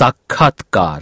साक्षात्कार।